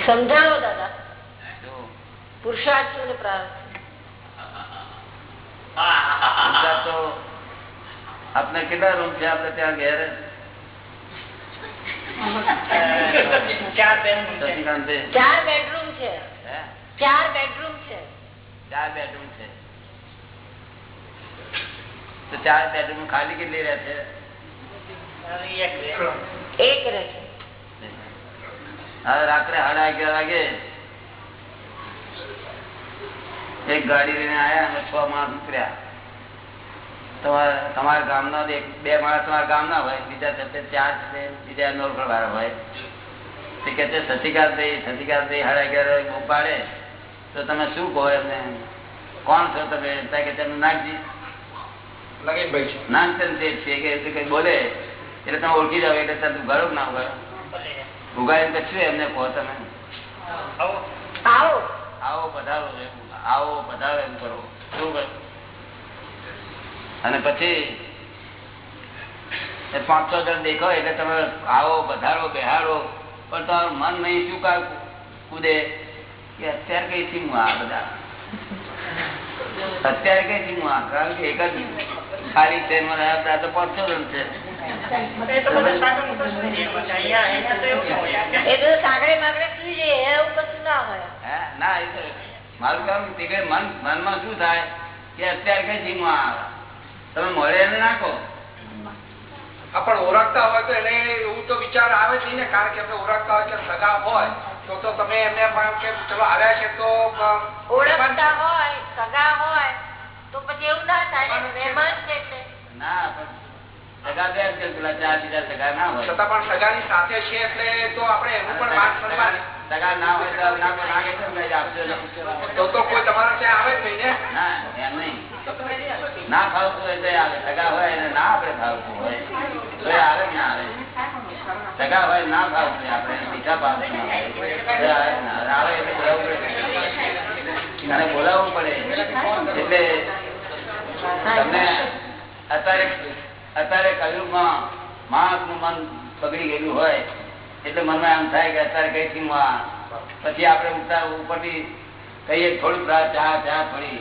સમજાવો દાદા. પુરુષાર્થ શું પુરસાદ તો આપણે કેટલા રૂમ છે? આપણે ત્યાં ઘેર ચાર બેન છે. શશિકાંતભાઈ ચાર બેડરૂમ છે. હે? ચાર બેડરૂમ છે. ચાર બેડરૂમ છે. તો ચાર બેડરૂમ ખાલી કેટલી રહે છે? એક બે. એક રહે છે. હવે રાત્રે સાડા અગિયાર વાગે એક ગાડી લઈને આયા અને છ માણસ ઉતર્યા. તમારા તમારા ગામના બે માણસ તમારા ગામના હોય બીજા છે ચાર છે બીજા નોરખડ વાળા હોય. તે કે છે સચિકાર દઈ હાડા અગિયાર બહુ પાડે. તો તમે શું કહો એમને? કોણ છો તમે? ત્યાં કે નાગજી. નગીનભાઈ નાનચંદ શેઠ છે કે એટલે કઈ બોલે? એટલે તમે ઓળખી જાવ એટલે તમે ઉઘાડો ના ઉઘાડો? ઉગાડીને પછી એમને કહો તમે? આવો. આવો આવો પધારો આવો પધારો એમ કરો. શું કરો અને પછી એ પાંચ છ જણ દેખો એટલે તમે આવો વધારો બેહાડો. પણ તમારું મન નહીં શું કા કૂદે? કે અત્યારે કઈ થી હું આ બધા? અત્યારે કઈ થી હું આ? કારણ કે એક જ ખાલી છે મને આ તો પાંચ છ. જણ છે મારું કામ કે મન મનમાં શું થાય? કે અત્યારે કઈ જીમ આવે આ તમે મળે એને નાખો પણ ઓળખતા હોય તો એને એવું તો વિચાર આવે જ ને કારણ કે ઓળખતા હોય કે સગા હોય તો તો તમે એમને પણ કે ચલો આવ્યા છે તો ઓળખતા હોય સગા હોય તો પછી એવું ના થાય ને મહેમાન છે. એટલે. ના પણ સગા બે પેલા ચાર બીજા સગા ના હોય. છતાં પણ સગાની સાથે છે એટલે તો આપણે એનું પણ માન સન્માન સગા ના હોય તો ના નહીં. તો તો કોઈ તમારા ત્યાં આવે જ નહીં ને? ના એમ નહીં. ના ફાવતું હોય તો આવે. સગા હોય એને ના આપણે ફાવતું હોય. તો આવે ને આવે. સગા હોય ના હોય. આપણે મીઠા ફાવતું ના હોય. તો આવે બોલાવવું પડે. એટલે તમને અત્યારે અત્યારે કયુગમાં માણસનું મન બગડી ગયેલું હોય, એટલે મનમાં એમ થાય કે અત્યારે કઈ થી પછી આપણે ઉપરથી કહીએ રાત ચા ચા પડી.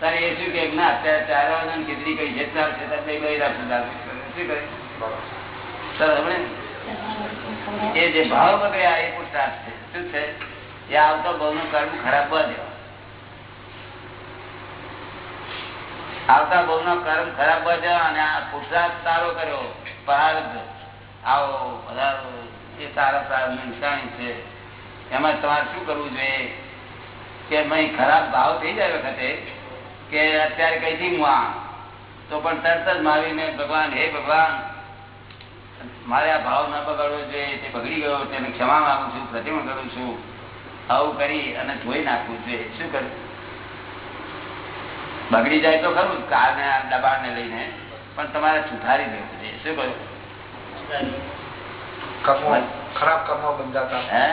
તારે એ શું કે, ના, અત્યારે ચાર ખીચડી કઈ ચાર છે તારે લઈ રાખું તારે. શું કરે? સર હમણે એ જે ભાવ પકડ્યા એ પુરુષાર્થ છે. શું છે? એ આવતો બહુનું કર્મ ખરાબ દેવા. આવતા બહુ નો કર્મ ખરાબ વધ્યો અને આ પુરુષાર્થ સારો કર્યો પ્રારબ્ધ આવો બધા એ સારા પ્રાર્થ નિશાની છે. એમાં તમારે શું કરવું જોઈએ? કે ખરાબ ભાવ થઈ જાય વખતે કે અત્યારે કઈ થી હું આ? તો પણ તરત જ મારીને ભગવાન હે ભગવાન મારે આ ભાવ ન બગાડવો જોઈએ તે બગડી ગયો તેને ક્ષમા માંગુ છું પ્રતિમા કરું છું. આવું કરી અને ધોઈ નાખવું જોઈએ. શું કરું? બગડી જાય તો ખરું કાર ને દબાણ ને લઈને પણ તમારે સુધારી દેવું જોઈએ શું કરું ખરાબ કર્મો બંધાતા. હે?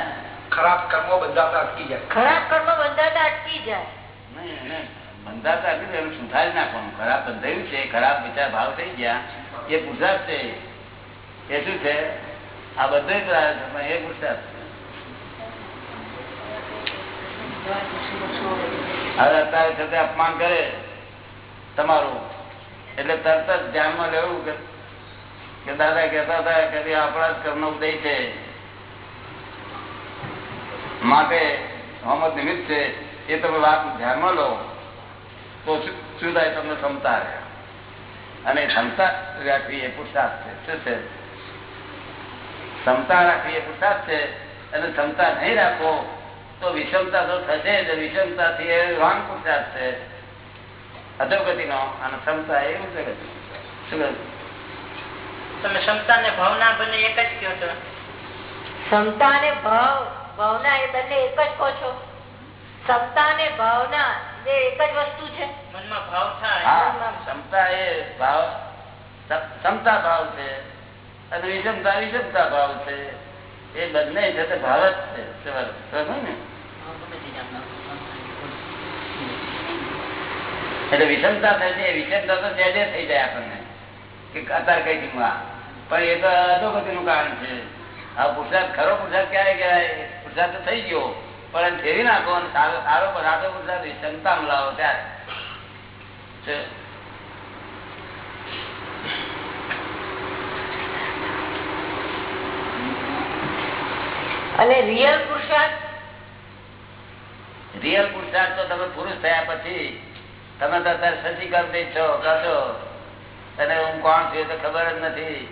ખરાબ કર્મો બંધાતા અટકી જાય. ખરાબ કર્મો બંધાતા અટકી જાય. અત્યારે અપમાન કરે. તમારું. એટલે તરત જ ધ્યાનમાં લેવું કે દાદા કહેતા હતા કે આપણા જ કર્મ ઉદય છે. માટે મોહમ્મદ નિમિત્ત છે. એ તમે વાત ધ્યાનમાં લો. શું શું થાય તમને ક્ષમતા રહે. અને ક્ષમતા રાખવી એ પુરુષાર્થ છે. શું છે? ક્ષમતા રાખવી એ પુરુષાર્થ છે અને ક્ષમતા નહીં રાખો તો વિષમતા તો થશે જ. વિષમતાથી એ રોંગ પુરુષાર્થ છે. અધોગતિનો અને ક્ષમતા એ ઉચ્ચ શું? તમે ક્ષમતા ને ભાવના બંને એક જ કહો છો? ક્ષમતા ને ભાવ ભાવના એ બંને એક જ કહો છો? ક્ષમતા ને ભાવના એક જ વસ્તુ છે. મનમાં ભાવ થાય. ક્ષમતા એ ભાવ ક્ષમતા ભાવ છે અને વિષમતા વિષમતા ભાવ છે. એ બંને છે તે ભાવ જ છે. ને? એટલે વિષમતા થાય છે એ વિષમતા તો સહેજે થઈ જાય આપણને. કે અત્યારે કઈ જીવવા પણ એ તો અધોગતિ નું કારણ છે. આ પુરસાદ ખરો પુરસાદ ક્યારે કહેવાય? પુરસાદ તો થઈ ગયો. પણ ફેરી નાખો અને સારો સારો પદાર્થો પુરુષાર્થ વિષમતામાં લાવો ત્યારે. અને રિયલ પુરુષાર્થ? રિયલ પુરુષાર્થ તો તમે પુરુષ થયા પછી તમે તો અત્યારે કરતી છો કરશો અને હું કોણ છું એ તો ખબર જ નથી.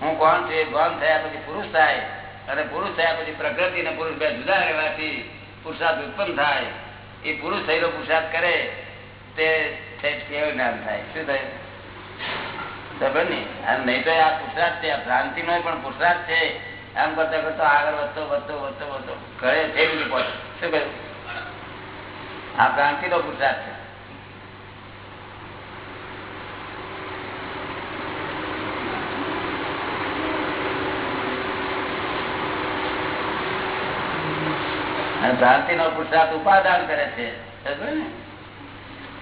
હું કોણ છું એ ભાન થયા પછી પુરુષ થાય અને પુરુષ થયા પછી પ્રકૃતિ ને પુરુષ બે જુદા રહેવાથી પુરુષાર્થ ઉત્પન્ન થાય, એ પુરુષ થયેલો પુરુષાર્થ કરે, તે જ્ઞાન થાય? શું થાય? ખબર ને નહીં તો આ પુરુષાર્થ છે ભ્રાંતિ નો પણ પુરુષાર્થ છે. આમ કરતા કરતા આગળ વધતો વધતો વધતો વધતો. ઘરે થઈ ગયું શું કહ્યું? આ ભ્રાંતિ નો છે. અને ભ્રાંતિ નો પુરુષાર્થ ઉપાદાન કરે છે.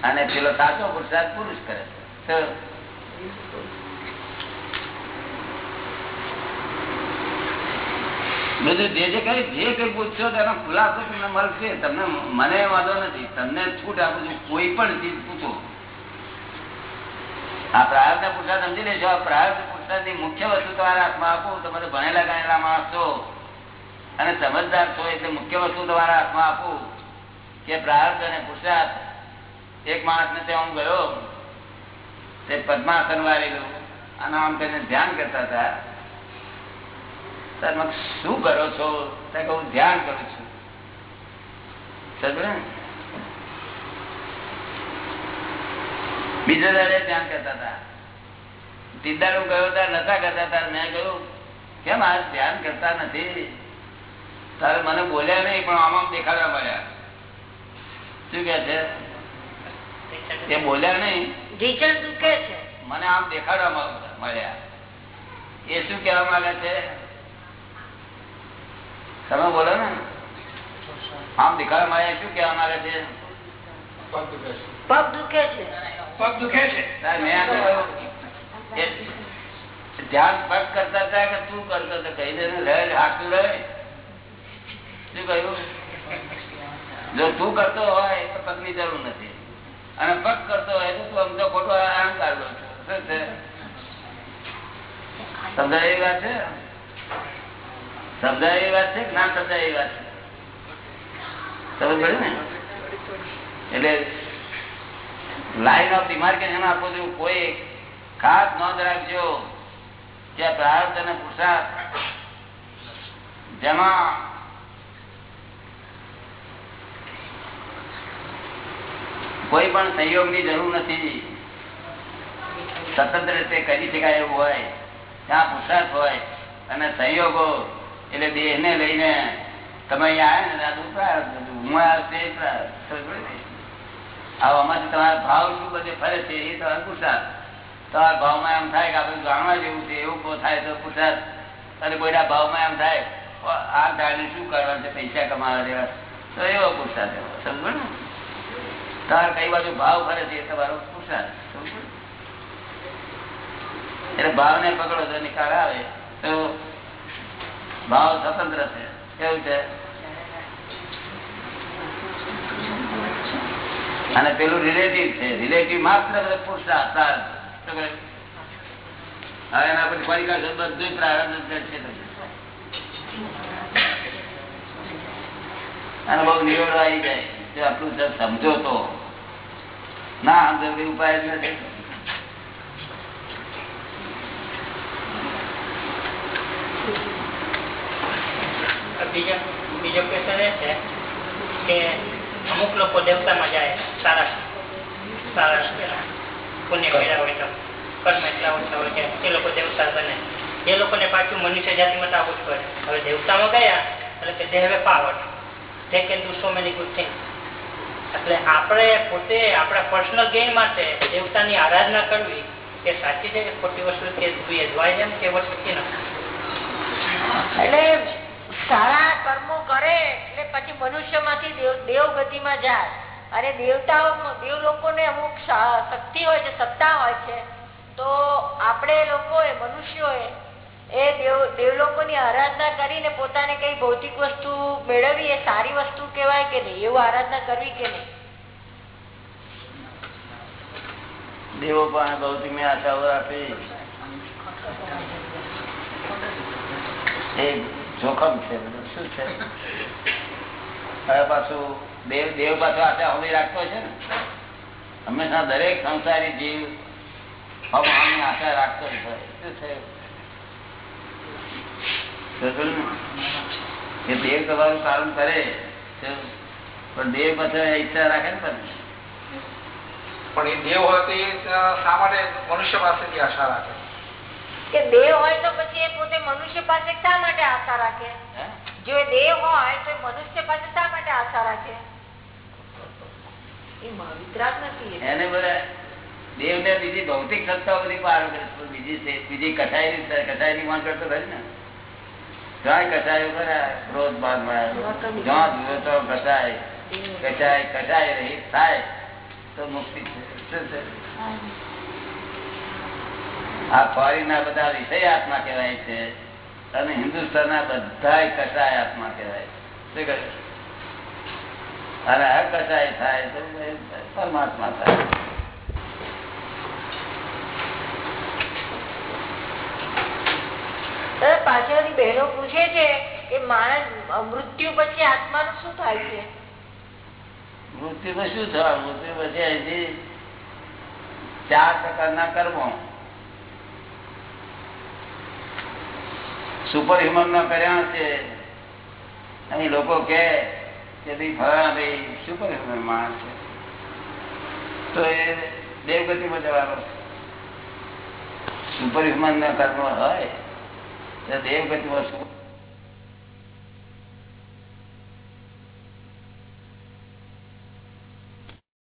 અને પેલો સાચો પુરુષાર્થ પુરુષ કરે છે. બધું જે જે કઈ જે કઈ પૂછશો તેનો ખુલાસો મળશે. તમને મને વાંધો નથી. તમને છૂટ આપું છું. કોઈ પણ ચીજ પૂછો. આ પ્રાર્થ પુરસાદ સમજી લેજો. આ પ્રાર્થ પુરસાદની મુખ્ય વસ્તુ તમારા હાથમાં આપો. તમે ભણેલા ગણેલા માણસ. અને સમજદાર છો એટલે મુખ્ય વસ્તુ તમારા હાથમાં આપું કે પ્રાર્થ અને પુરુષાર્થ એક માણસ ને ત્યાં હું ગયો, તે પદ્માસન વાળેલું અને આમ કરીને ધ્યાન કરતા હતા. શું કરો છો? કે હું ધ્યાન કરું છું? બીજા દાડે ધ્યાન કરતા હતા. તીદાર હું ગયો ત્યારે નતા કરતા હતા મેં કહ્યું, કેમ આ ધ્યાન કરતા નથી? તારે મને બોલ્યા નહીં પણ આમ આમ દેખાડવા મળ્યા. શું કે છે? એ બોલ્યા નહીં? છે? મને આમ દેખાડવા મળ્યા. એ શું કેવા માંગે છે? તમે બોલો ને. આમ દેખાડવા મળ્યા શું કેવા માંગે છે? પગ દુખે છે. પગ દુખે છે? ધ્યાન પગ કરતા હતા કે તું કરતો હતો કહી દે ને રહે હાથું રહે. શું કહ્યું? જો તું કરતો હોય તો પગની જરૂર નથી. અને પગ કરતો હોય તો તું આમ ખોટો અહંકાર લો છો. શું છે? સમજાય વાત છે? સમજાય ના સમજાય વાત છે? સમજ પડી ને? એટલે લાઈન ઓફ ડિમાર્કેશન આપો છો કોઈ ખાસ નોંધ રાખજો. કે પ્રાર્થ અને પુરુષાર્થ જેમાં કોઈ પણ સંયોગની જરૂર નથી. સ્વતંત્ર રીતે કરી શકાય એવું હોય, ત્યાં પુરસાદ હોય, અને સંયોગો એટલે દેહ ને લઈને તમે અહીંયા આવ્યા ને. હું આમાંથી તમારા ભાવ શું બધે ફરે છે એ તમારો પુરુષાર્થ તમારા ભાવમાં એમ થાય કે આપણે જાણવા જેવું છે, એવું થાય તો પુરસાદ અને કોઈના ભાવમાં એમ થાય, આ ગાડી શું કરવાનું છે? પૈસા કમાવા દેવા. તો એવો પુરસાદ એવો. સમજો ને? તમારે કઈ બાજુ ભાવ ફરે છે તમારો પુરસાદ એટલે ભાવ ને? પકડો તો નિકાલ આવે, તો ભાવ સ્વતંત્ર છે કેવું છે અને પેલું રિલેટિવ છે રિલેટિવ માત્ર. શું કહ્યું? હવે એના પછી ફરી કાઢો બધું પ્રારબ્ધ છે અને બહુ નિવેડો આવી જાય જો આટલું જો સમજો તો. ના અંદર કઈ ઉપાય જ નથી. સારા સારા પુણ્ય કર્યા હોય તો. કર્મ હોય એ લોકો દેવતા બને. એ લોકોને પાછું મનુષ્ય જાતિમાં જ પડે હવે દેવતામાં ગયા એટલે કે they have power can do so many good thing એટલે આપણે પોતે આપણા પર્સનલ ગેઇન માટે દેવતાની આરાધના કરવી એ સાચી છે કે ખોટી વસ્તુ કે જોઈએ? જોવાય એમ કે વસ્તુ કે એટલે સારા કર્મો કરે એટલે પછી મનુષ્યમાંથી દેવ ગતિમાં જાય. અને દેવતાઓ, દેવ લોકોને અમુક શક્તિ હોય છે, સત્તા હોય છે, તો આપણે લોકોએ, મનુષ્યોએ એ દેવ દેવલોકોની આરાધના કરીને પોતાને કઈ ભૌતિક વસ્તુ મેળવવી એ સારી વસ્તુ કહેવાય કે નહીં? એવું આરાધના કરવી કે નહીં? દેવો પણ ભૌતિકની આશાઓ આપી એ જોખમ છે શું છે? હવે પાછું દેવ દેવ પાછું આશા હવે રાખતો છે ને? હંમેશા દરેક સંસારી જીવ હવે આશા રાખતો જ હોય. શું છે? કે દેવ તમારું કારણ કરે. પણ દેહ પાછળ ઈચ્છા રાખે ને પણ પણ એ દેહ હોય તો એ શા માટે મનુષ્ય પાસેથી આશા રાખે? કે દેહ હોય તો પછી એ પોતે મનુષ્ય પાસે શા માટે આશા રાખે? જો દેહ હોય તો મનુષ્ય પાસે શા માટે આશા રાખે? એ એને બધા દેવ ને બીજી ભૌતિક સત્તાઓ બધી પાર બીજી કસાય કસાયની માંગ કરતો ખરી ને? જ્યાં કચાય ખરા ક્રોધ બાદ જ્યાં જુએ તો કચાય કચાય કસાય રહિત થાય. તો મુક્તિ આ ફોરી ના બધા વિષય આત્મા કહેવાય છે. અને હિન્દુસ્તાન ના બધા કચાય આત્મા કહેવાય છે. અને અકસાય થાય તો પરમાત્મા થાય. દાદા, પાછળથી બહેનો પૂછે છે કે માણસ મૃત્યુ પછી આત્માનું શું થાય છે? મૃત્યુમાં શું થવા મૃત્યુ પછી અહીંથી ચાર પ્રકારના કર્મો. સુપર હ્યુમન નો કર્યા છે. અહીં લોકો કે ભાઈ ફળા ભાઈ સુપર હ્યુમન માણસ છે. તો એ દેવગતિમાં જવાનો સુપર હ્યુમન ના કર્મ હોય તો દેવગતિમાં શું